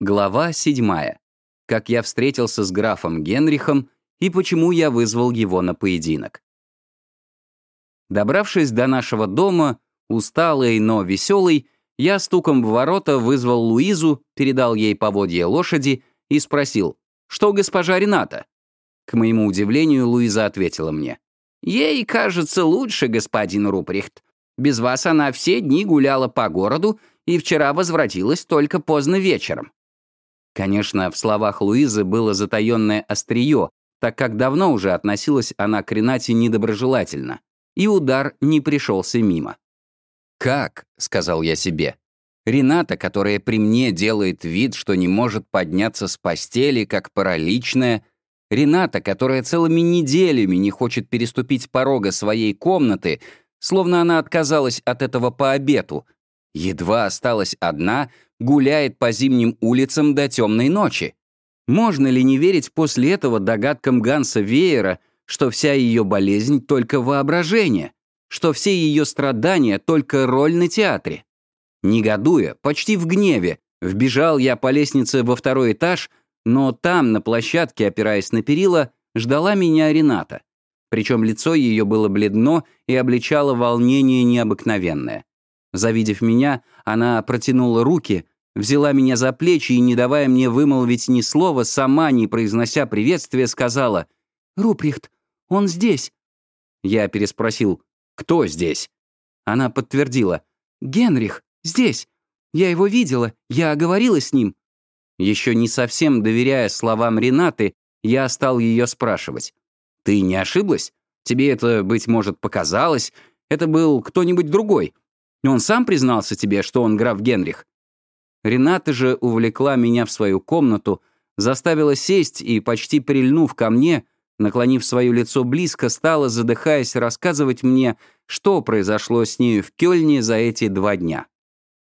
Глава 7. Как я встретился с графом Генрихом и почему я вызвал его на поединок. Добравшись до нашего дома, усталый, но веселый, я стуком в ворота вызвал Луизу, передал ей поводье лошади и спросил, что госпожа Рената? К моему удивлению, Луиза ответила мне. «Ей кажется лучше, господин Руприхт. Без вас она все дни гуляла по городу и вчера возвратилась только поздно вечером. Конечно, в словах Луизы было затаённое острие, так как давно уже относилась она к Ренате недоброжелательно, и удар не пришелся мимо. «Как?» — сказал я себе. «Рената, которая при мне делает вид, что не может подняться с постели, как параличная, Рената, которая целыми неделями не хочет переступить порога своей комнаты, словно она отказалась от этого по обету, едва осталась одна — гуляет по зимним улицам до темной ночи. Можно ли не верить после этого догадкам Ганса Веера, что вся ее болезнь — только воображение, что все ее страдания — только роль на театре? Негодуя, почти в гневе, вбежал я по лестнице во второй этаж, но там, на площадке, опираясь на перила, ждала меня Рената. Причем лицо ее было бледно и обличало волнение необыкновенное. Завидев меня, она протянула руки, взяла меня за плечи и, не давая мне вымолвить ни слова, сама, не произнося приветствия, сказала «Руприхт, он здесь». Я переспросил «Кто здесь?» Она подтвердила «Генрих, здесь. Я его видела, я говорила с ним». Еще не совсем доверяя словам Ренаты, я стал ее спрашивать. «Ты не ошиблась? Тебе это, быть может, показалось? Это был кто-нибудь другой?» Он сам признался тебе, что он граф Генрих?» Рената же увлекла меня в свою комнату, заставила сесть и, почти прильнув ко мне, наклонив свое лицо близко, стала, задыхаясь, рассказывать мне, что произошло с нею в Кёльне за эти два дня.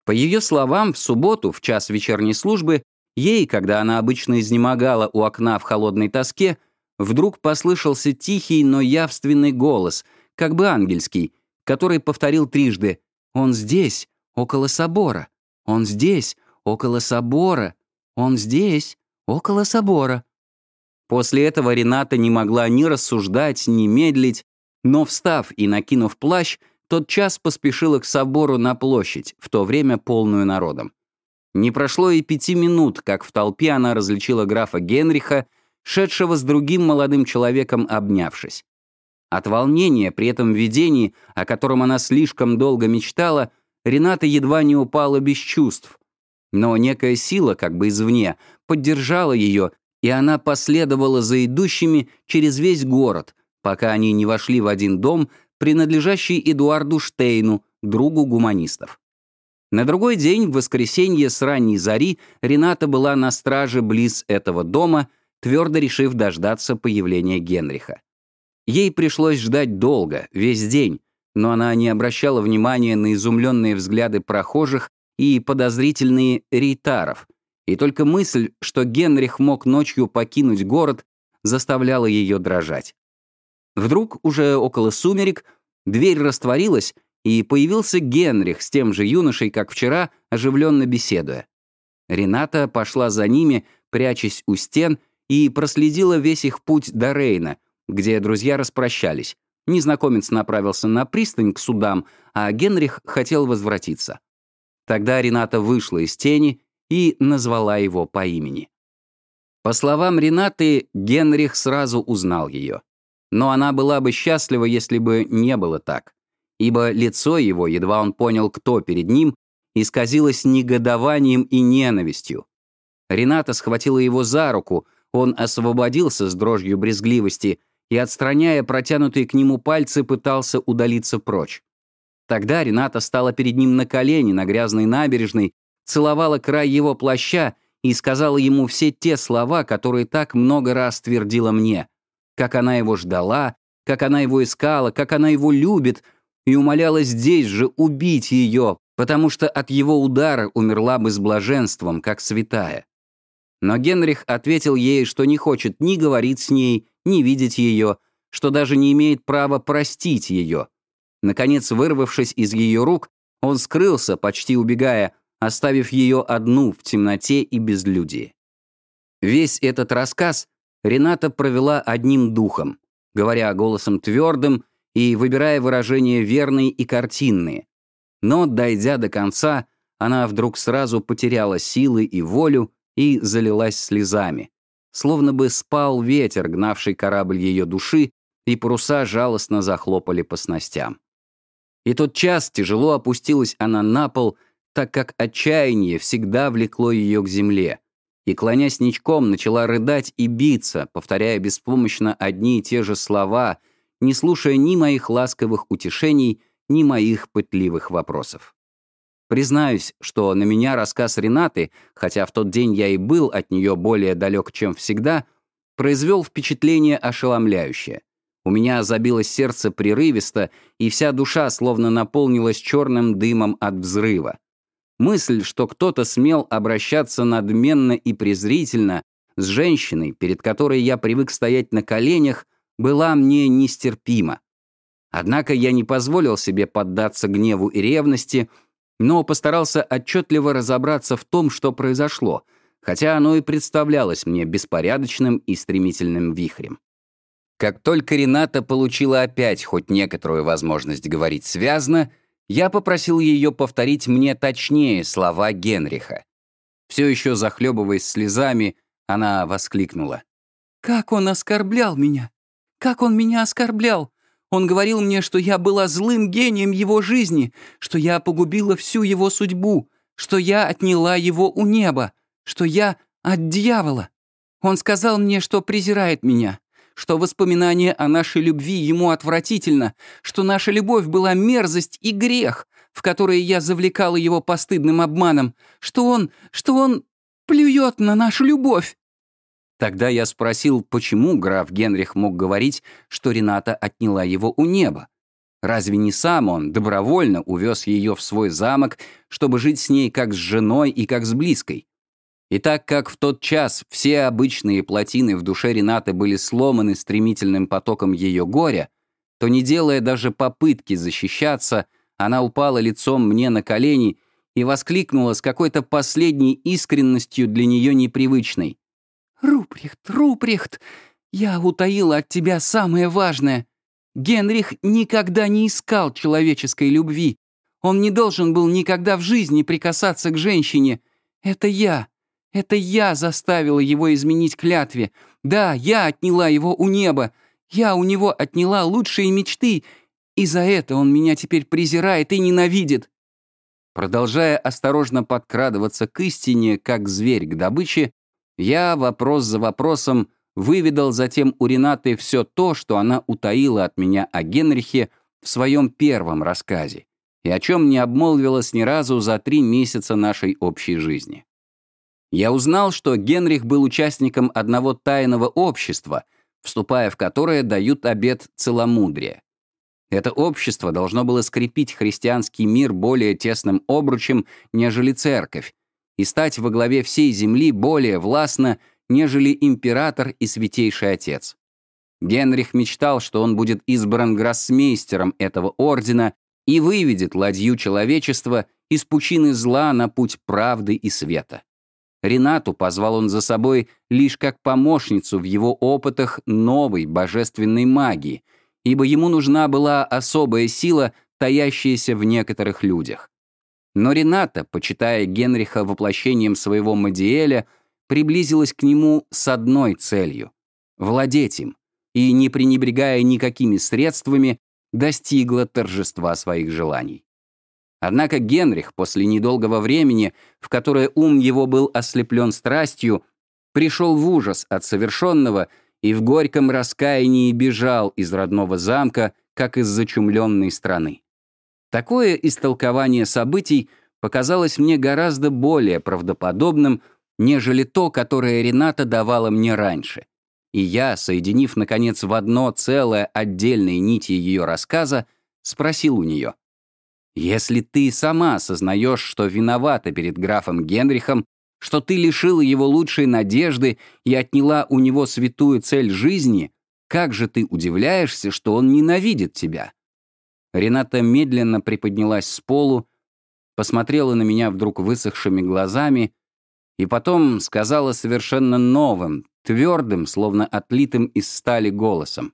По ее словам, в субботу, в час вечерней службы, ей, когда она обычно изнемогала у окна в холодной тоске, вдруг послышался тихий, но явственный голос, как бы ангельский, который повторил трижды он здесь, около собора. Он здесь, около собора. Он здесь, около собора». После этого Рената не могла ни рассуждать, ни медлить, но, встав и накинув плащ, тот час поспешила к собору на площадь, в то время полную народом. Не прошло и пяти минут, как в толпе она различила графа Генриха, шедшего с другим молодым человеком, обнявшись. От волнения при этом видении, о котором она слишком долго мечтала, Рената едва не упала без чувств. Но некая сила, как бы извне, поддержала ее, и она последовала за идущими через весь город, пока они не вошли в один дом, принадлежащий Эдуарду Штейну, другу гуманистов. На другой день, в воскресенье с ранней зари, Рената была на страже близ этого дома, твердо решив дождаться появления Генриха. Ей пришлось ждать долго, весь день, но она не обращала внимания на изумленные взгляды прохожих и подозрительные рейтаров, и только мысль, что Генрих мог ночью покинуть город, заставляла ее дрожать. Вдруг, уже около сумерек, дверь растворилась, и появился Генрих с тем же юношей, как вчера, оживленно беседуя. Рената пошла за ними, прячась у стен, и проследила весь их путь до Рейна, где друзья распрощались. Незнакомец направился на пристань к судам, а Генрих хотел возвратиться. Тогда Рената вышла из тени и назвала его по имени. По словам Ренаты, Генрих сразу узнал ее. Но она была бы счастлива, если бы не было так. Ибо лицо его, едва он понял, кто перед ним, исказилось негодованием и ненавистью. Рената схватила его за руку, он освободился с дрожью брезгливости — и, отстраняя протянутые к нему пальцы, пытался удалиться прочь. Тогда Рената стала перед ним на колени на грязной набережной, целовала край его плаща и сказала ему все те слова, которые так много раз твердила мне. Как она его ждала, как она его искала, как она его любит, и умоляла здесь же убить ее, потому что от его удара умерла бы с блаженством, как святая. Но Генрих ответил ей, что не хочет ни говорить с ней, ни видеть ее, что даже не имеет права простить ее. Наконец, вырвавшись из ее рук, он скрылся, почти убегая, оставив ее одну в темноте и безлюдии. Весь этот рассказ Рената провела одним духом, говоря голосом твердым и выбирая выражения верные и картинные. Но, дойдя до конца, она вдруг сразу потеряла силы и волю и залилась слезами. Словно бы спал ветер, гнавший корабль ее души, и паруса жалостно захлопали по снастям. И тот час тяжело опустилась она на пол, так как отчаяние всегда влекло ее к земле, и, клонясь ничком, начала рыдать и биться, повторяя беспомощно одни и те же слова, не слушая ни моих ласковых утешений, ни моих пытливых вопросов. Признаюсь, что на меня рассказ Ренаты, хотя в тот день я и был от нее более далек, чем всегда, произвел впечатление ошеломляющее. У меня забилось сердце прерывисто, и вся душа словно наполнилась черным дымом от взрыва. Мысль, что кто-то смел обращаться надменно и презрительно с женщиной, перед которой я привык стоять на коленях, была мне нестерпима. Однако я не позволил себе поддаться гневу и ревности, но постарался отчетливо разобраться в том, что произошло, хотя оно и представлялось мне беспорядочным и стремительным вихрем. Как только Рената получила опять хоть некоторую возможность говорить связно, я попросил ее повторить мне точнее слова Генриха. Все еще захлебываясь слезами, она воскликнула. «Как он оскорблял меня! Как он меня оскорблял! Он говорил мне, что я была злым гением его жизни, что я погубила всю его судьбу, что я отняла его у неба, что я от дьявола. Он сказал мне, что презирает меня, что воспоминание о нашей любви ему отвратительно, что наша любовь была мерзость и грех, в которые я завлекала его постыдным обманом, что он, что он плюет на нашу любовь. Тогда я спросил, почему граф Генрих мог говорить, что Рената отняла его у неба. Разве не сам он добровольно увез ее в свой замок, чтобы жить с ней как с женой и как с близкой? И так как в тот час все обычные плотины в душе Ренаты были сломаны стремительным потоком ее горя, то, не делая даже попытки защищаться, она упала лицом мне на колени и воскликнула с какой-то последней искренностью для нее непривычной. «Руприхт, Руприхт, я утаила от тебя самое важное. Генрих никогда не искал человеческой любви. Он не должен был никогда в жизни прикасаться к женщине. Это я. Это я заставила его изменить клятве. Да, я отняла его у неба. Я у него отняла лучшие мечты. И за это он меня теперь презирает и ненавидит. Продолжая осторожно подкрадываться к истине, как зверь к добыче, я вопрос за вопросом выведал затем у Ренаты все то, что она утаила от меня о Генрихе в своем первом рассказе, и о чем не обмолвилась ни разу за три месяца нашей общей жизни. Я узнал, что Генрих был участником одного тайного общества, вступая в которое дают обет целомудрия. Это общество должно было скрепить христианский мир более тесным обручем, нежели церковь, и стать во главе всей земли более властно, нежели император и святейший отец. Генрих мечтал, что он будет избран гроссмейстером этого ордена и выведет ладью человечества из пучины зла на путь правды и света. Ренату позвал он за собой лишь как помощницу в его опытах новой божественной магии, ибо ему нужна была особая сила, таящаяся в некоторых людях. Но Рената, почитая Генриха воплощением своего Мадиэля, приблизилась к нему с одной целью — владеть им, и, не пренебрегая никакими средствами, достигла торжества своих желаний. Однако Генрих после недолгого времени, в которое ум его был ослеплен страстью, пришел в ужас от совершенного и в горьком раскаянии бежал из родного замка, как из зачумленной страны. Такое истолкование событий показалось мне гораздо более правдоподобным, нежели то, которое Рената давала мне раньше. И я, соединив, наконец, в одно целое отдельные нити ее рассказа, спросил у нее, «Если ты сама осознаешь, что виновата перед графом Генрихом, что ты лишила его лучшей надежды и отняла у него святую цель жизни, как же ты удивляешься, что он ненавидит тебя?» Рената медленно приподнялась с полу посмотрела на меня вдруг высохшими глазами и потом сказала совершенно новым, твердым, словно отлитым из стали голосом.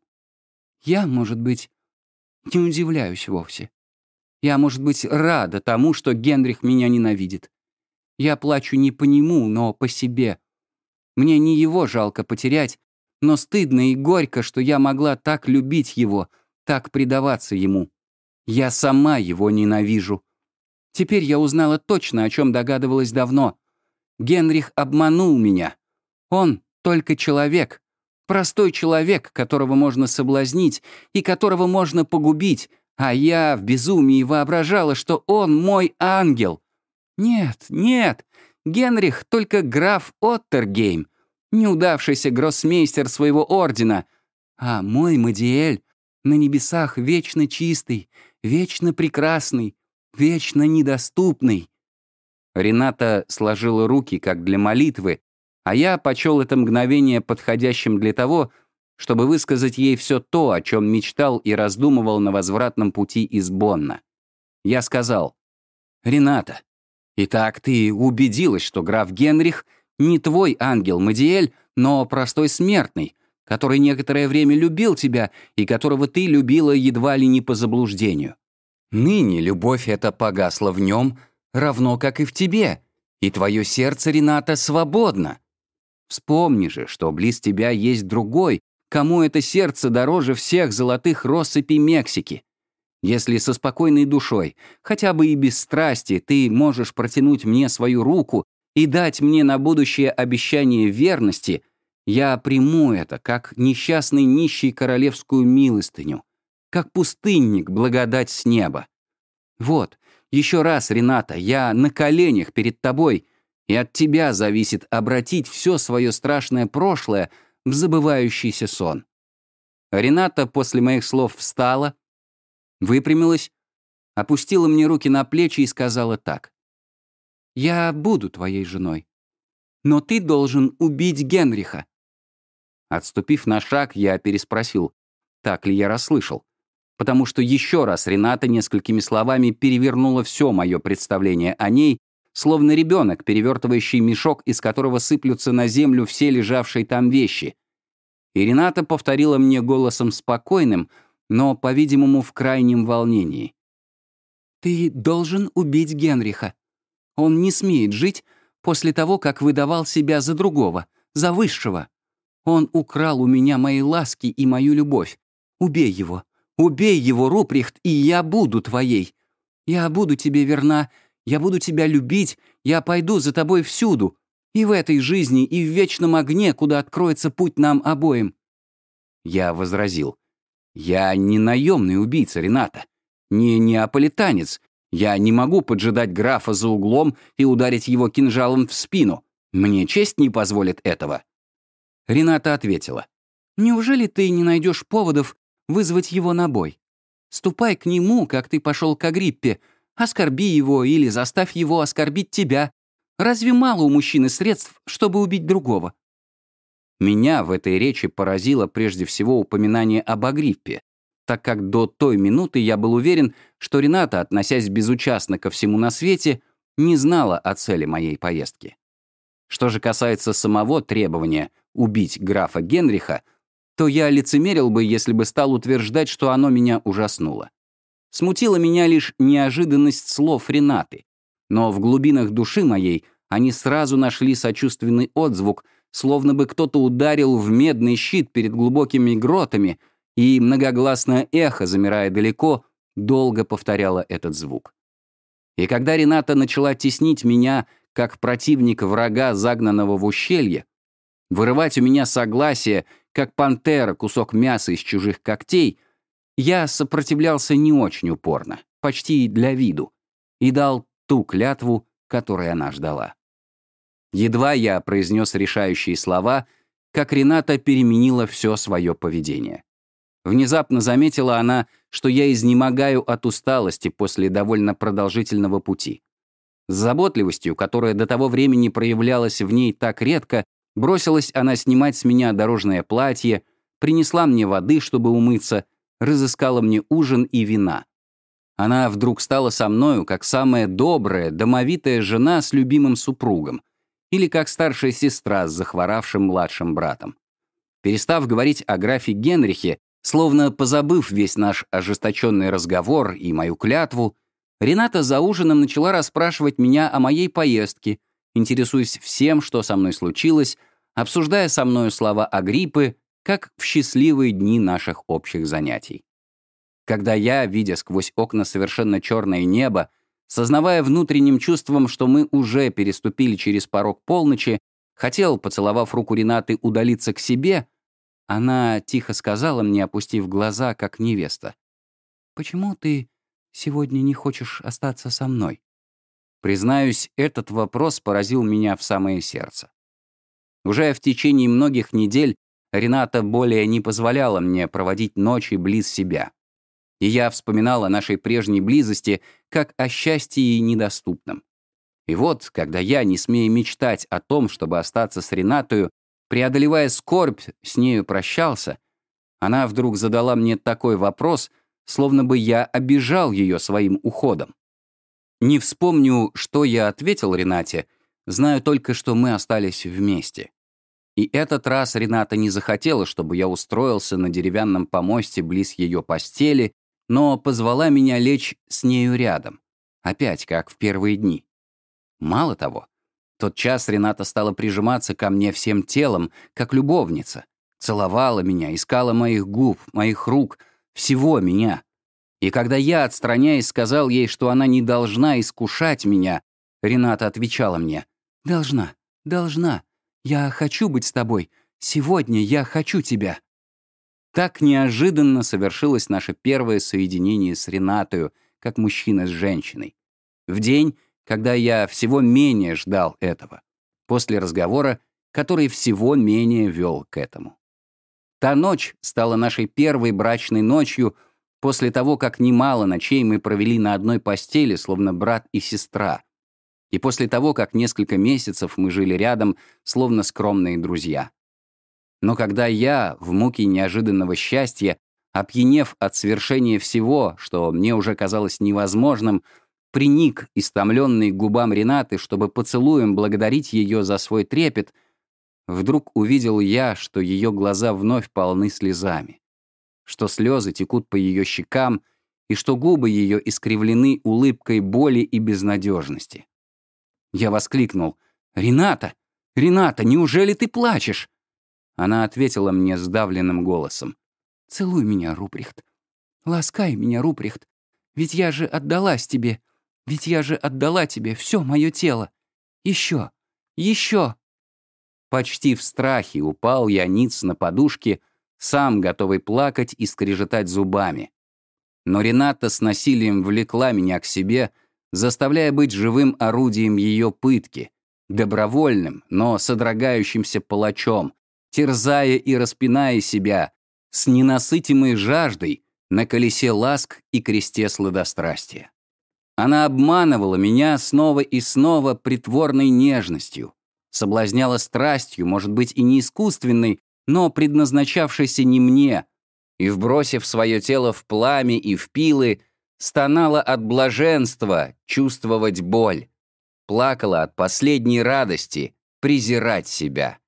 «Я, может быть, не удивляюсь вовсе. Я, может быть, рада тому, что Генрих меня ненавидит. Я плачу не по нему, но по себе. Мне не его жалко потерять, но стыдно и горько, что я могла так любить его, так предаваться ему. Я сама его ненавижу. Теперь я узнала точно, о чем догадывалась давно. Генрих обманул меня. Он только человек, простой человек, которого можно соблазнить и которого можно погубить, а я в безумии воображала, что он мой ангел. Нет, нет, Генрих только граф Оттергейм, неудавшийся гроссмейстер своего ордена, а мой Мадиэль на небесах вечно чистый, вечно прекрасный, вечно недоступный. Рената сложила руки, как для молитвы, а я почел это мгновение подходящим для того, чтобы высказать ей все то, о чем мечтал и раздумывал на возвратном пути из Бонна. Я сказал, «Рената, итак ты убедилась, что граф Генрих не твой ангел Мадиэль, но простой смертный, который некоторое время любил тебя и которого ты любила едва ли не по заблуждению. Ныне любовь эта погасла в нем, равно как и в тебе, и твое сердце, Рената, свободно. Вспомни же, что близ тебя есть другой, кому это сердце дороже всех золотых россыпей Мексики. Если со спокойной душой, хотя бы и без страсти, ты можешь протянуть мне свою руку и дать мне на будущее обещание верности, я приму это, как несчастный нищий королевскую милостыню, как пустынник благодать с неба. Вот, еще раз, Рената, я на коленях перед тобой, и от тебя зависит обратить все свое страшное прошлое в забывающийся сон. Рената после моих слов встала, выпрямилась, опустила мне руки на плечи и сказала так. «Я буду твоей женой, но ты должен убить Генриха». Отступив на шаг, я переспросил, так ли я расслышал, потому что еще раз Рената несколькими словами перевернула все мое представление о ней словно ребенок, перевертывающий мешок, из которого сыплются на землю все лежавшие там вещи. И Рената повторила мне голосом спокойным, но, по-видимому, в крайнем волнении. «Ты должен убить Генриха. Он не смеет жить после того, как выдавал себя за другого, за высшего. Он украл у меня мои ласки и мою любовь. Убей его. Убей его, Руприхт, и я буду твоей. Я буду тебе верна я буду тебя любить, я пойду за тобой всюду, и в этой жизни, и в вечном огне, куда откроется путь нам обоим». Я возразил. «Я не наемный убийца, Рената, не неаполитанец. Я не могу поджидать графа за углом и ударить его кинжалом в спину. Мне честь не позволит этого». Рената ответила. «Неужели ты не найдешь поводов вызвать его на бой? Ступай к нему, как ты пошел к Агриппе, Оскорби его или заставь его оскорбить тебя. Разве мало у мужчины средств, чтобы убить другого? Меня в этой речи поразило прежде всего упоминание об Агриппе, так как до той минуты я был уверен, что Рената, относясь безучастно ко всему на свете, не знала о цели моей поездки. Что же касается самого требования убить графа Генриха, то я лицемерил бы, если бы стал утверждать, что оно меня ужаснуло. Смутила меня лишь неожиданность слов Ренаты. Но в глубинах души моей они сразу нашли сочувственный отзвук, словно бы кто-то ударил в медный щит перед глубокими гротами, и многогласное эхо, замирая далеко, долго повторяло этот звук. И когда Рената начала теснить меня, как противник врага, загнанного в ущелье, вырывать у меня согласие, как пантера кусок мяса из чужих когтей — я сопротивлялся не очень упорно, почти для виду, и дал ту клятву, которую она ждала. Едва я произнес решающие слова, как Рената переменила все свое поведение. Внезапно заметила она, что я изнемогаю от усталости после довольно продолжительного пути. С заботливостью, которая до того времени проявлялась в ней так редко, бросилась она снимать с меня дорожное платье, принесла мне воды, чтобы умыться, разыскала мне ужин и вина. Она вдруг стала со мною как самая добрая, домовитая жена с любимым супругом или как старшая сестра с захворавшим младшим братом. Перестав говорить о графе Генрихе, словно позабыв весь наш ожесточенный разговор и мою клятву, Рената за ужином начала расспрашивать меня о моей поездке, интересуясь всем, что со мной случилось, обсуждая со мною слова Агриппы, как в счастливые дни наших общих занятий. Когда я, видя сквозь окна совершенно черное небо, сознавая внутренним чувством, что мы уже переступили через порог полночи, хотел, поцеловав руку Ренаты, удалиться к себе, она тихо сказала мне, опустив глаза, как невеста. «Почему ты сегодня не хочешь остаться со мной?» Признаюсь, этот вопрос поразил меня в самое сердце. Уже в течение многих недель Рената более не позволяла мне проводить ночи близ себя. И я вспоминал о нашей прежней близости как о счастье недоступном. И вот, когда я, не смея мечтать о том, чтобы остаться с Ренатою, преодолевая скорбь, с нею прощался, она вдруг задала мне такой вопрос, словно бы я обижал ее своим уходом. Не вспомню, что я ответил Ренате, знаю только, что мы остались вместе. И этот раз Рената не захотела, чтобы я устроился на деревянном помосте близ ее постели, но позвала меня лечь с нею рядом. Опять, как в первые дни. Мало того, тот час Рената стала прижиматься ко мне всем телом, как любовница. Целовала меня, искала моих губ, моих рук, всего меня. И когда я, отстраняясь, сказал ей, что она не должна искушать меня, Рената отвечала мне, «Должна, должна. Я хочу быть с тобой. Сегодня я хочу тебя». Так неожиданно совершилось наше первое соединение с Ренатою, как мужчина с женщиной. В день, когда я всего менее ждал этого. После разговора, который всего менее вел к этому. Та ночь стала нашей первой брачной ночью после того, как немало ночей мы провели на одной постели, словно брат и сестра — и после того, как несколько месяцев мы жили рядом, словно скромные друзья. Но когда я, в муке неожиданного счастья, опьянев от свершения всего, что мне уже казалось невозможным, приник, истомленный губам Ренаты, чтобы поцелуем благодарить ее за свой трепет, вдруг увидел я, что ее глаза вновь полны слезами, что слезы текут по ее щекам и что губы ее искривлены улыбкой боли и безнадежности. Я воскликнул. «Рената! Рената, неужели ты плачешь?» Она ответила мне сдавленным голосом. «Целуй меня, Руприхт. Ласкай меня, Руприхт. Ведь я же отдалась тебе. Ведь я же отдала тебе все мое тело. Еще, еще!» Почти в страхе упал я ниц на подушке, сам готовый плакать и скрежетать зубами. Но Рената с насилием влекла меня к себе, заставляя быть живым орудием ее пытки, добровольным, но содрогающимся палачом, терзая и распиная себя с ненасытимой жаждой на колесе ласк и кресте сладострастия. Она обманывала меня снова и снова притворной нежностью, соблазняла страстью, может быть, и не искусственной, но предназначавшейся не мне, и, вбросив свое тело в пламя и в пилы, стонала от блаженства чувствовать боль, плакала от последней радости презирать себя.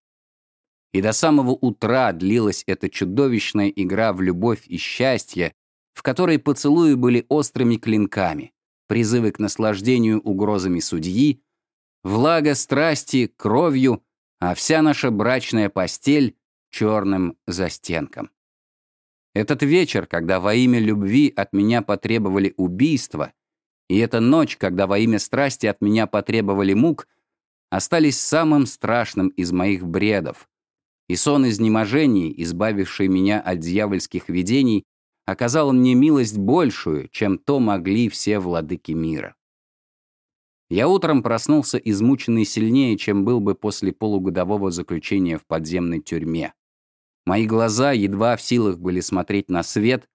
И до самого утра длилась эта чудовищная игра в любовь и счастье, в которой поцелуи были острыми клинками, призывы к наслаждению угрозами судьи, влага страсти кровью, а вся наша брачная постель — черным застенком. Этот вечер, когда во имя любви от меня потребовали убийства, и эта ночь, когда во имя страсти от меня потребовали мук, остались самым страшным из моих бредов. И сон изнеможений, избавивший меня от дьявольских видений, оказал мне милость большую, чем то могли все владыки мира. Я утром проснулся измученный сильнее, чем был бы после полугодового заключения в подземной тюрьме. Мои глаза едва в силах были смотреть на свет,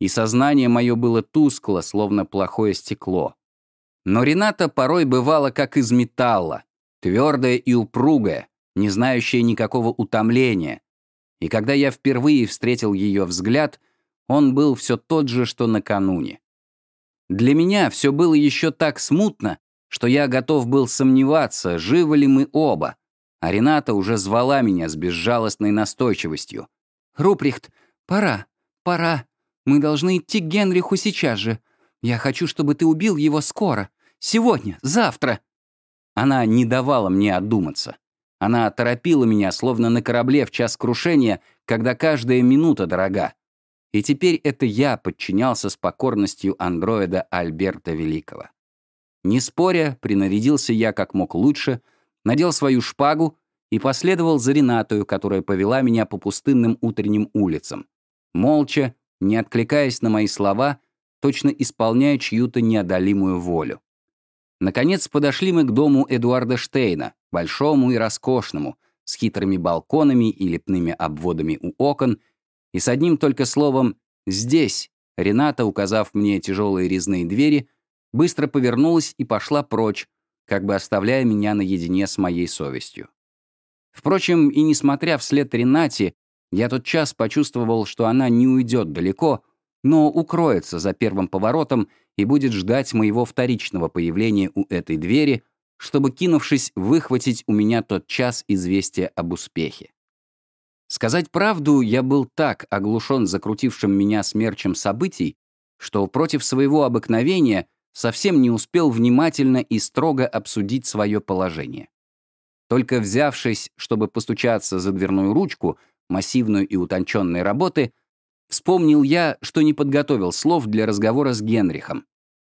и сознание мое было тускло, словно плохое стекло. Но Рената порой бывала как из металла, твердая и упругая, не знающая никакого утомления. И когда я впервые встретил ее взгляд, он был все тот же, что накануне. Для меня все было еще так смутно, что я готов был сомневаться, живы ли мы оба. А Рената уже звала меня с безжалостной настойчивостью. «Руприхт, пора, пора. Мы должны идти к Генриху сейчас же. Я хочу, чтобы ты убил его скоро. Сегодня, завтра». Она не давала мне отдуматься. Она торопила меня, словно на корабле в час крушения, когда каждая минута дорога. И теперь это я подчинялся с покорностью андроида Альберта Великого. Не споря, принарядился я как мог лучше, надел свою шпагу и последовал за Ренатою, которая повела меня по пустынным утренним улицам. Молча, не откликаясь на мои слова, точно исполняя чью-то неодолимую волю. Наконец подошли мы к дому Эдуарда Штейна, большому и роскошному, с хитрыми балконами и лепными обводами у окон, и с одним только словом «здесь», Рената, указав мне тяжелые резные двери, быстро повернулась и пошла прочь, как бы оставляя меня наедине с моей совестью. Впрочем, и несмотря вслед Ренате, я тот час почувствовал, что она не уйдет далеко, но укроется за первым поворотом и будет ждать моего вторичного появления у этой двери, чтобы, кинувшись, выхватить у меня тот час известия об успехе. Сказать правду, я был так оглушен закрутившим меня смерчем событий, что против своего обыкновения совсем не успел внимательно и строго обсудить свое положение. Только взявшись, чтобы постучаться за дверную ручку, массивную и утонченной работы, вспомнил я, что не подготовил слов для разговора с Генрихом,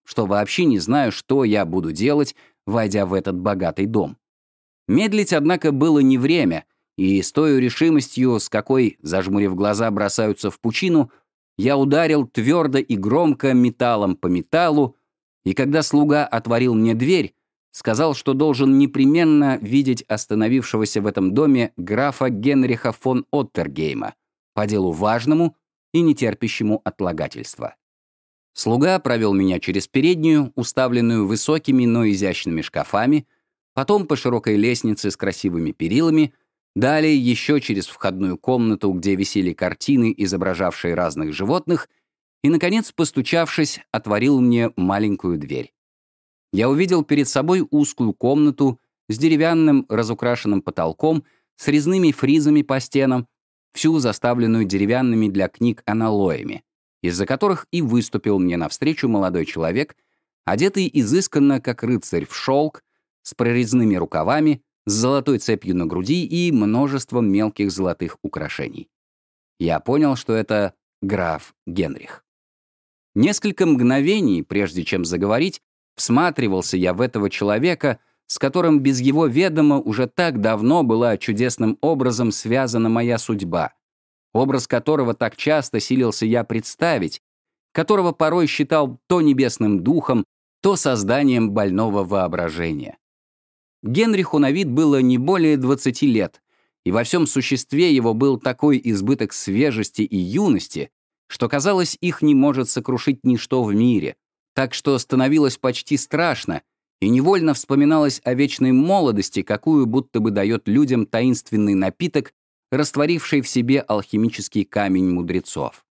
что вообще не знаю, что я буду делать, войдя в этот богатый дом. Медлить, однако, было не время, и с той решимостью, с какой, зажмурив глаза, бросаются в пучину, я ударил твердо и громко металлом по металлу, и когда слуга отворил мне дверь, сказал, что должен непременно видеть остановившегося в этом доме графа Генриха фон Оттергейма по делу важному и нетерпящему отлагательства. Слуга провел меня через переднюю, уставленную высокими, но изящными шкафами, потом по широкой лестнице с красивыми перилами, далее еще через входную комнату, где висели картины, изображавшие разных животных, и, наконец, постучавшись, отворил мне маленькую дверь. Я увидел перед собой узкую комнату с деревянным разукрашенным потолком, с резными фризами по стенам, всю заставленную деревянными для книг аналоями, из-за которых и выступил мне навстречу молодой человек, одетый изысканно, как рыцарь в шелк, с прорезными рукавами, с золотой цепью на груди и множеством мелких золотых украшений. Я понял, что это граф Генрих. Несколько мгновений, прежде чем заговорить, всматривался я в этого человека, с которым без его ведома уже так давно была чудесным образом связана моя судьба, образ которого так часто силился я представить, которого порой считал то небесным духом, то созданием больного воображения. Генриху на вид было не более 20 лет, и во всем существе его был такой избыток свежести и юности, что, казалось, их не может сокрушить ничто в мире, так что становилось почти страшно, и невольно вспоминалось о вечной молодости, какую будто бы дает людям таинственный напиток, растворивший в себе алхимический камень мудрецов.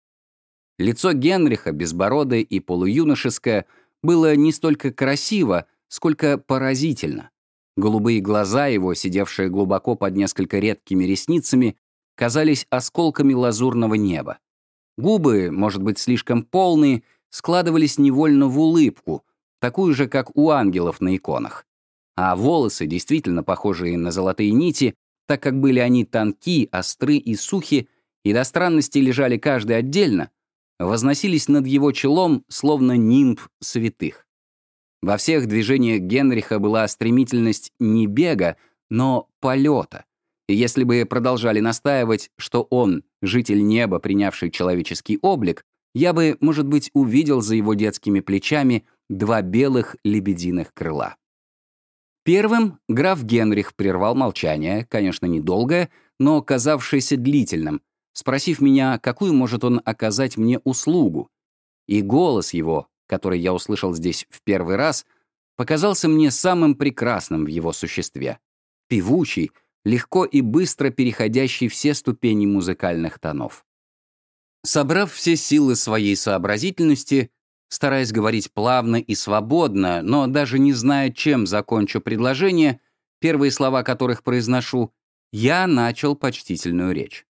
Лицо Генриха, безбородое и полуюношеское, было не столько красиво, сколько поразительно. Голубые глаза его, сидевшие глубоко под несколько редкими ресницами, казались осколками лазурного неба. Губы, может быть, слишком полные, складывались невольно в улыбку, такую же, как у ангелов на иконах. А волосы, действительно похожие на золотые нити, так как были они тонки, остры и сухи, и до странности лежали каждый отдельно, возносились над его челом, словно нимб святых. Во всех движениях Генриха была стремительность не бега, но полета. Если бы продолжали настаивать, что он — житель неба, принявший человеческий облик, я бы, может быть, увидел за его детскими плечами два белых лебединых крыла. Первым граф Генрих прервал молчание, конечно, недолгое, но казавшееся длительным, спросив меня, какую может он оказать мне услугу. И голос его, который я услышал здесь в первый раз, показался мне самым прекрасным в его существе. Певучий, легко и быстро переходящий все ступени музыкальных тонов. Собрав все силы своей сообразительности, стараясь говорить плавно и свободно, но даже не зная, чем закончу предложение, первые слова которых произношу, я начал почтительную речь.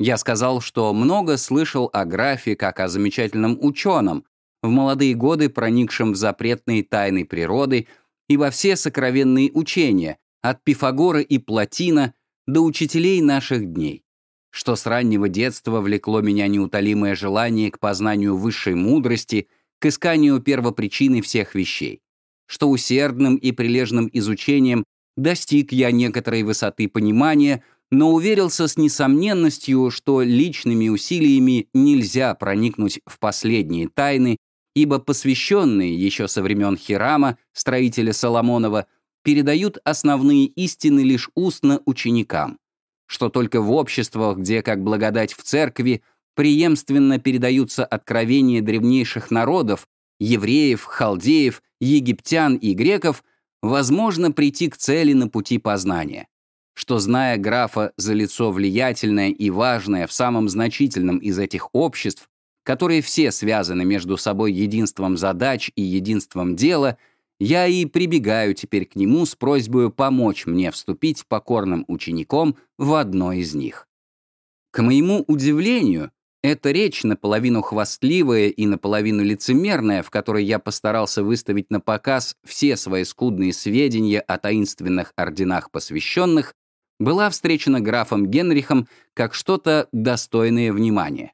Я сказал, что много слышал о графе как о замечательном ученом, в молодые годы проникшем в запретные тайны природы и во все сокровенные учения, от Пифагора и Платина до учителей наших дней, что с раннего детства влекло меня неутолимое желание к познанию высшей мудрости, к исканию первопричины всех вещей, что усердным и прилежным изучением достиг я некоторой высоты понимания, но уверился с несомненностью, что личными усилиями нельзя проникнуть в последние тайны, ибо посвященные еще со времен Хирама, строителя Соломонова, передают основные истины лишь устно ученикам, что только в обществах, где, как благодать в церкви, преемственно передаются откровения древнейших народов, евреев, халдеев, египтян и греков, возможно прийти к цели на пути познания. Что, зная графа за лицо влиятельное и важное в самом значительном из этих обществ, которые все связаны между собой единством задач и единством дела, я и прибегаю теперь к нему с просьбой помочь мне вступить покорным учеником в одно из них. К моему удивлению, эта речь, наполовину хвастливая и наполовину лицемерная, в которой я постарался выставить на показ все свои скудные сведения о таинственных орденах посвященных, была встречена графом Генрихом как что-то достойное внимания.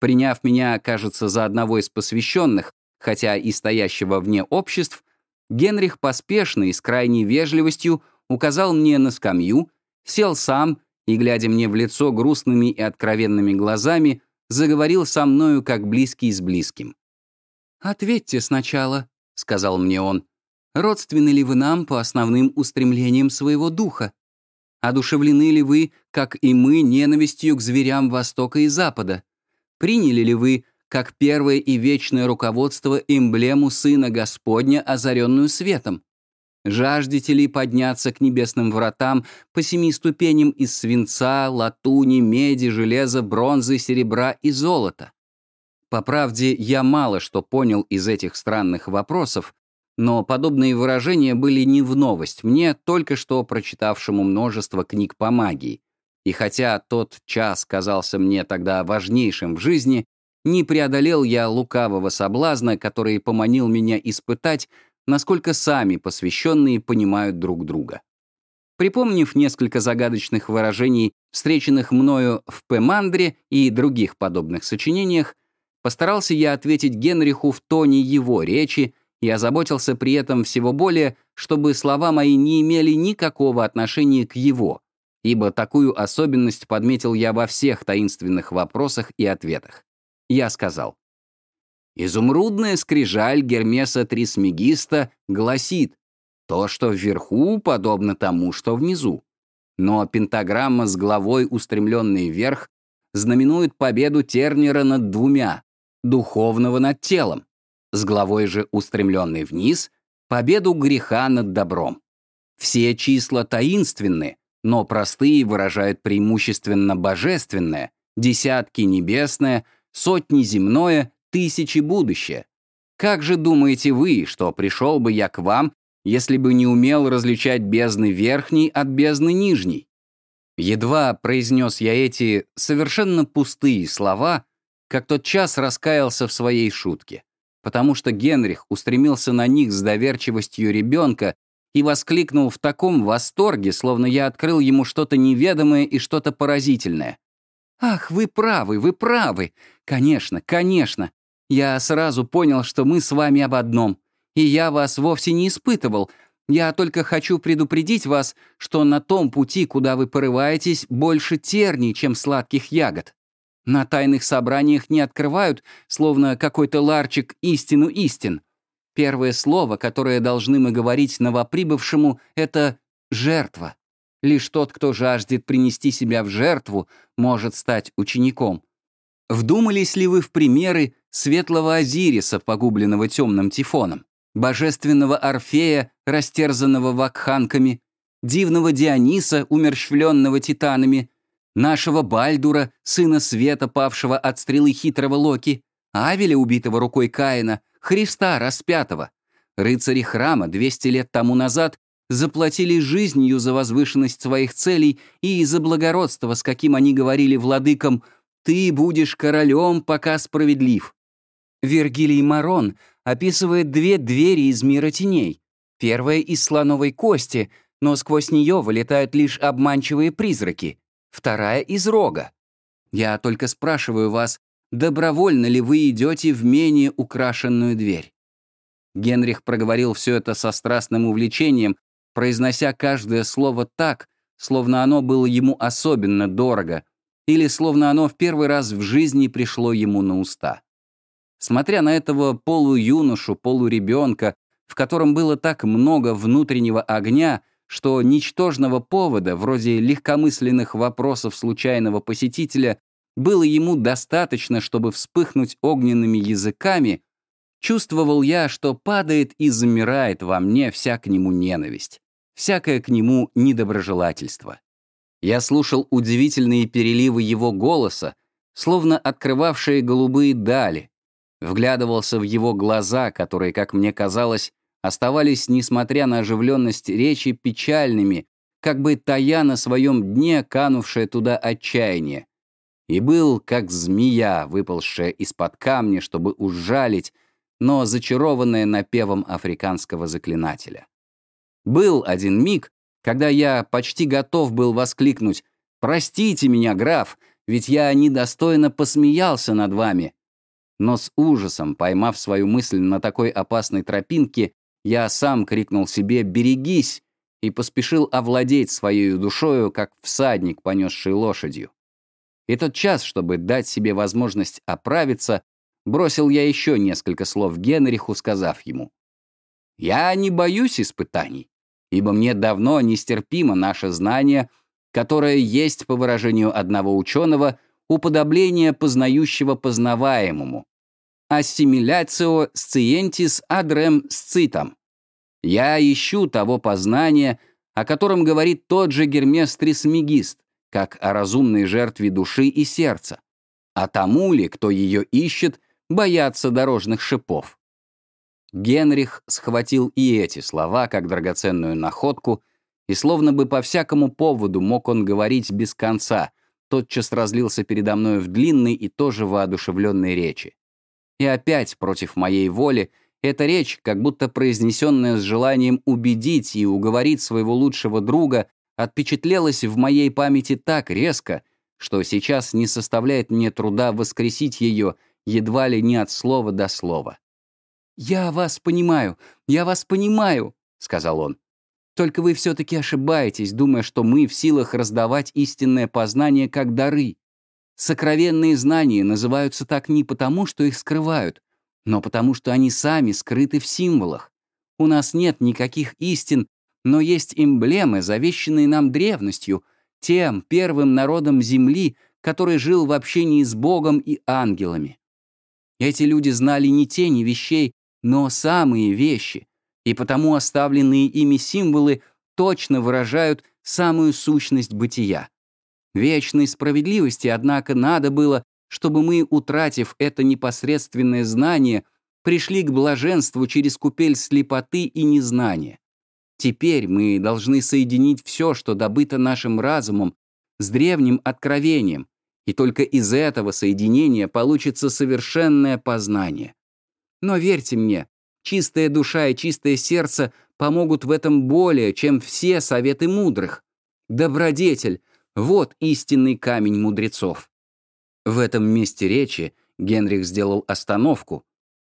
Приняв меня, кажется, за одного из посвященных, хотя и стоящего вне обществ, Генрих поспешно и с крайней вежливостью указал мне на скамью, сел сам и, глядя мне в лицо грустными и откровенными глазами, заговорил со мною как близкий с близким. «Ответьте сначала», — сказал мне он, «родственны ли вы нам по основным устремлениям своего духа? Одушевлены ли вы, как и мы, ненавистью к зверям Востока и Запада? Приняли ли вы, как первое и вечное руководство, эмблему Сына Господня, озаренную светом? Жаждете ли подняться к небесным вратам по семи ступеням из свинца, латуни, меди, железа, бронзы, серебра и золота? По правде, я мало что понял из этих странных вопросов, но подобные выражения были не в новость мне, только что прочитавшему множество книг по магии. И хотя тот час казался мне тогда важнейшим в жизни, не преодолел я лукавого соблазна, который поманил меня испытать насколько сами посвященные понимают друг друга. Припомнив несколько загадочных выражений, встреченных мною в Пемандре и других подобных сочинениях, постарался я ответить Генриху в тоне его речи и озаботился при этом всего более, чтобы слова мои не имели никакого отношения к его, ибо такую особенность подметил я во всех таинственных вопросах и ответах. Я сказал, Изумрудная скрижаль Гермеса Трисмегиста гласит то, что вверху подобно тому, что внизу. Но пентаграмма с главой, устремленной вверх, знаменует победу Тернера над двумя, духовного над телом, с главой же, устремленной вниз, победу греха над добром. Все числа таинственны, но простые выражают преимущественно божественное, десятки небесное, сотни земное, тысячи будущее. Как же думаете вы, что пришел бы я к вам, если бы не умел различать бездны верхней от бездны нижней? Едва произнес я эти совершенно пустые слова, как тот час раскаялся в своей шутке, потому что Генрих устремился на них с доверчивостью ребенка и воскликнул в таком восторге, словно я открыл ему что-то неведомое и что-то поразительное. «Ах, вы правы, вы правы! Конечно, конечно! Я сразу понял, что мы с вами об одном. И я вас вовсе не испытывал. Я только хочу предупредить вас, что на том пути, куда вы порываетесь, больше терний, чем сладких ягод. На тайных собраниях не открывают, словно какой-то ларчик, истину истин. Первое слово, которое должны мы говорить новоприбывшему, это «жертва». Лишь тот, кто жаждет принести себя в жертву, может стать учеником. Вдумались ли вы в примеры светлого Азириса, погубленного темным тифоном, божественного Орфея, растерзанного вакханками, дивного Диониса, умерщвленного титанами, нашего Бальдура, сына света, павшего от стрелы хитрого Локи, Авеля, убитого рукой Каина, Христа распятого. Рыцари храма 200 лет тому назад заплатили жизнью за возвышенность своих целей и за благородство, с каким они говорили владыкам «Ты будешь королем, пока справедлив». Вергилий Марон описывает две двери из мира теней. Первая из слоновой кости, но сквозь нее вылетают лишь обманчивые призраки. Вторая из рога. Я только спрашиваю вас, добровольно ли вы идете в менее украшенную дверь? Генрих проговорил все это со страстным увлечением, произнося каждое слово так, словно оно было ему особенно дорого, или словно оно в первый раз в жизни пришло ему на уста. Смотря на этого полуюношу, полуребенка, в котором было так много внутреннего огня, что ничтожного повода, вроде легкомысленных вопросов случайного посетителя, было ему достаточно, чтобы вспыхнуть огненными языками, чувствовал я, что падает и замирает во мне вся к нему ненависть, всякое к нему недоброжелательство. Я слушал удивительные переливы его голоса, словно открывавшие голубые дали, вглядывался в его глаза, которые, как мне казалось, оставались, несмотря на оживленность речи, печальными, как бы тая на своем дне канувшее туда отчаяние. И был, как змея, выползшая из-под камня, чтобы ужалить, но зачарованная напевом африканского заклинателя. Был один миг, когда я почти готов был воскликнуть «Простите меня, граф, ведь я недостойно посмеялся над вами», но с ужасом, поймав свою мысль на такой опасной тропинке, я сам крикнул себе «Берегись!» и поспешил овладеть своей душою, как всадник, понесший лошадью. И тот час, чтобы дать себе возможность оправиться, бросил я еще несколько слов Генриху, сказав ему «Я не боюсь испытаний, ибо мне давно нестерпимо наше знание, которое есть, по выражению одного ученого, уподобление познающего познаваемому, ассимиляцио scientis адрем сцитам. Я ищу того познания, о котором говорит тот же Гермес Трисмегист, как о разумной жертве души и сердца. А тому ли, кто ее ищет, боятся дорожных шипов. Генрих схватил и эти слова как драгоценную находку, и словно бы по всякому поводу мог он говорить без конца, тотчас разлился передо мной в длинной и тоже воодушевленной речи. И опять, против моей воли, эта речь, как будто произнесенная с желанием убедить и уговорить своего лучшего друга, отпечатлелась в моей памяти так резко, что сейчас не составляет мне труда воскресить ее едва ли не от слова до слова. «Я вас понимаю, я вас понимаю», — сказал он. «Только вы все-таки ошибаетесь, думая, что мы в силах раздавать истинное познание как дары. Сокровенные знания называются так не потому, что их скрывают, но потому что они сами скрыты в символах. У нас нет никаких истин, но есть эмблемы, завещанные нам древностью, тем первым народом Земли, который жил в общении с Богом и ангелами. Эти люди знали не тени вещей, но самые вещи, и потому оставленные ими символы точно выражают самую сущность бытия. Вечной справедливости, однако, надо было, чтобы мы, утратив это непосредственное знание, пришли к блаженству через купель слепоты и незнания. Теперь мы должны соединить все, что добыто нашим разумом, с древним откровением, и только из этого соединения получится совершенное познание. Но верьте мне, чистая душа и чистое сердце помогут в этом более, чем все советы мудрых. Добродетель — вот истинный камень мудрецов. В этом месте речи Генрих сделал остановку,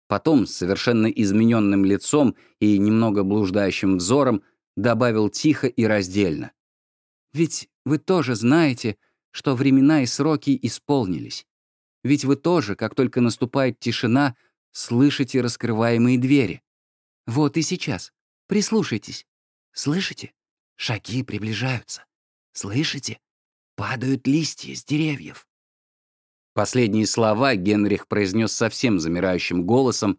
потом совершенно измененным лицом и немного блуждающим взором добавил тихо и раздельно. «Ведь вы тоже знаете, что времена и сроки исполнились. Ведь вы тоже, как только наступает тишина, слышите раскрываемые двери. Вот и сейчас. Прислушайтесь. Слышите? Шаги приближаются. Слышите? Падают листья с деревьев. Последние слова Генрих произнес совсем замирающим голосом,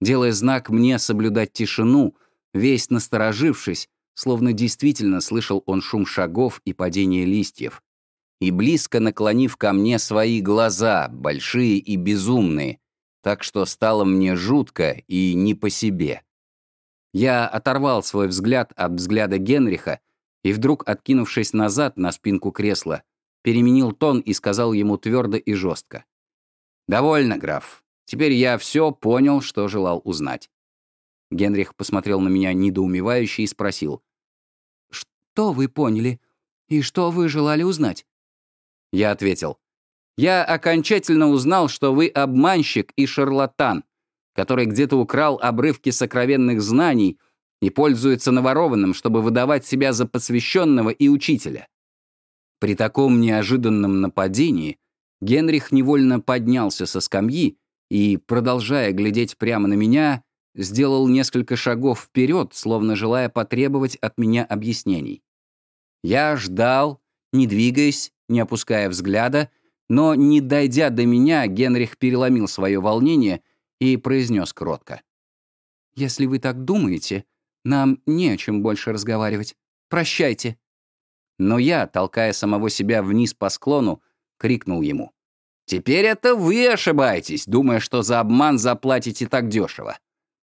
делая знак мне соблюдать тишину, весь насторожившись, словно действительно слышал он шум шагов и падение листьев, и близко наклонив ко мне свои глаза, большие и безумные, так что стало мне жутко и не по себе. Я оторвал свой взгляд от взгляда Генриха и вдруг, откинувшись назад на спинку кресла, переменил тон и сказал ему твердо и жестко. «Довольно, граф. Теперь я все понял, что желал узнать». Генрих посмотрел на меня недоумевающе и спросил. «Что вы поняли? И что вы желали узнать?» Я ответил. «Я окончательно узнал, что вы обманщик и шарлатан, который где-то украл обрывки сокровенных знаний и пользуется наворованным, чтобы выдавать себя за посвященного и учителя». При таком неожиданном нападении Генрих невольно поднялся со скамьи и, продолжая глядеть прямо на меня, сделал несколько шагов вперед, словно желая потребовать от меня объяснений. Я ждал, не двигаясь, не опуская взгляда, но, не дойдя до меня, Генрих переломил свое волнение и произнес кротко. «Если вы так думаете, нам не о чем больше разговаривать. Прощайте». Но я, толкая самого себя вниз по склону, крикнул ему. «Теперь это вы ошибаетесь, думая, что за обман заплатите так дешево.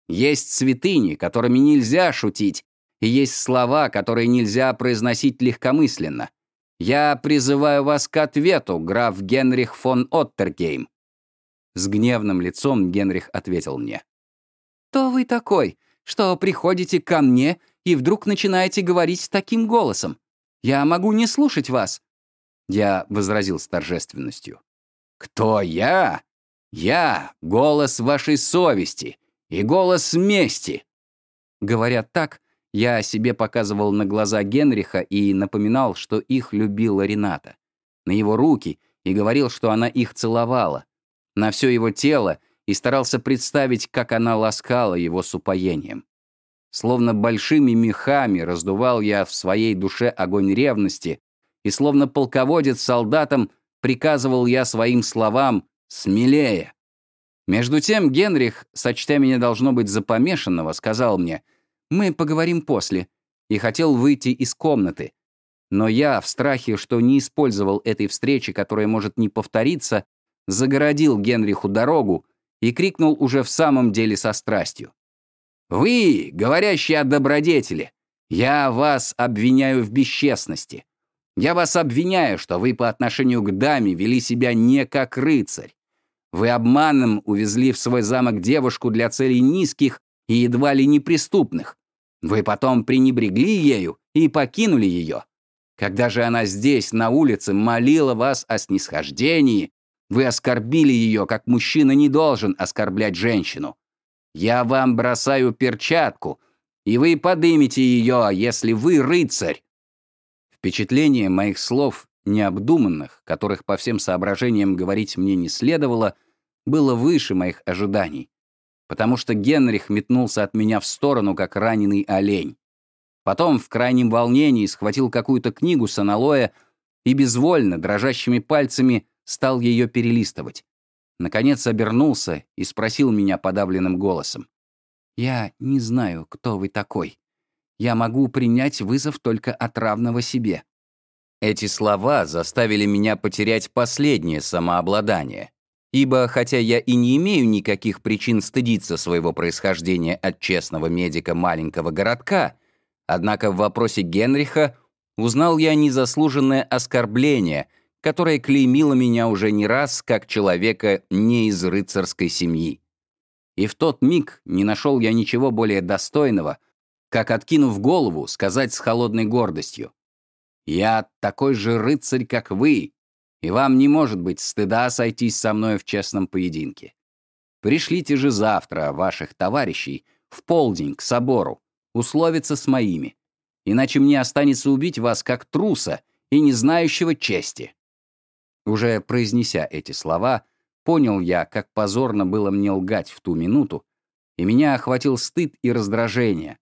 Есть святыни, которыми нельзя шутить, и есть слова, которые нельзя произносить легкомысленно. Я призываю вас к ответу, граф Генрих фон Оттергейм». С гневным лицом Генрих ответил мне. «Кто вы такой, что приходите ко мне и вдруг начинаете говорить таким голосом? Я могу не слушать вас». Я возразил с торжественностью. «Кто я? Я — голос вашей совести и голос мести». Говоря так, я себе показывал на глаза Генриха и напоминал, что их любила Рената. На его руки и говорил, что она их целовала. На все его тело и старался представить, как она ласкала его с упоением. Словно большими мехами раздувал я в своей душе огонь ревности, и словно полководец солдатам приказывал я своим словам «смелее». Между тем Генрих, сочтя меня должно быть запомешанного, сказал мне — мы поговорим после. И хотел выйти из комнаты. Но я, в страхе, что не использовал этой встречи, которая может не повториться, загородил Генриху дорогу и крикнул уже в самом деле со страстью. «Вы, говорящие о добродетели, я вас обвиняю в бесчестности. Я вас обвиняю, что вы по отношению к даме вели себя не как рыцарь. Вы обманом увезли в свой замок девушку для целей низких и едва ли неприступных. Вы потом пренебрегли ею и покинули ее. Когда же она здесь, на улице, молила вас о снисхождении, вы оскорбили ее, как мужчина не должен оскорблять женщину. Я вам бросаю перчатку, и вы подымете ее, если вы рыцарь. Впечатление моих слов, необдуманных, которых по всем соображениям говорить мне не следовало, было выше моих ожиданий потому что Генрих метнулся от меня в сторону, как раненый олень. Потом в крайнем волнении схватил какую-то книгу с аналоя и безвольно, дрожащими пальцами, стал ее перелистывать. Наконец обернулся и спросил меня подавленным голосом. «Я не знаю, кто вы такой. Я могу принять вызов только от равного себе». Эти слова заставили меня потерять последнее самообладание. Ибо, хотя я и не имею никаких причин стыдиться своего происхождения от честного медика маленького городка, однако в вопросе Генриха узнал я незаслуженное оскорбление, которое клеймило меня уже не раз как человека не из рыцарской семьи. И в тот миг не нашел я ничего более достойного, как, откинув голову, сказать с холодной гордостью. «Я такой же рыцарь, как вы, и вам не может быть стыда сойтись со мной в честном поединке. Пришлите же завтра ваших товарищей в полдень к собору, условиться с моими, иначе мне останется убить вас как труса и не знающего чести». Уже произнеся эти слова, понял я, как позорно было мне лгать в ту минуту, и меня охватил стыд и раздражение.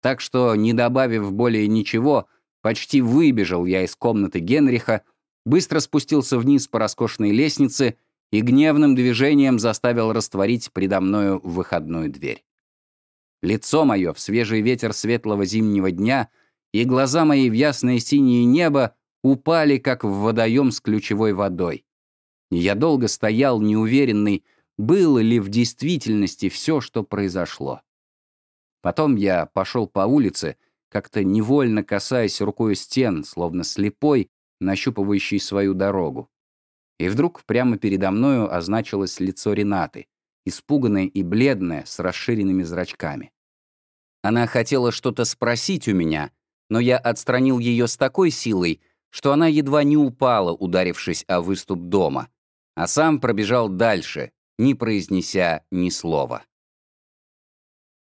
Так что, не добавив более ничего, почти выбежал я из комнаты Генриха, быстро спустился вниз по роскошной лестнице и гневным движением заставил растворить предо мною выходную дверь. Лицо мое в свежий ветер светлого зимнего дня и глаза мои в ясное синее небо упали, как в водоем с ключевой водой. Я долго стоял, неуверенный, было ли в действительности все, что произошло. Потом я пошел по улице, как-то невольно касаясь рукой стен, словно слепой, нащупывающий свою дорогу. И вдруг прямо передо мною означилось лицо Ренаты, испуганное и бледное, с расширенными зрачками. Она хотела что-то спросить у меня, но я отстранил ее с такой силой, что она едва не упала, ударившись о выступ дома, а сам пробежал дальше, не произнеся ни слова.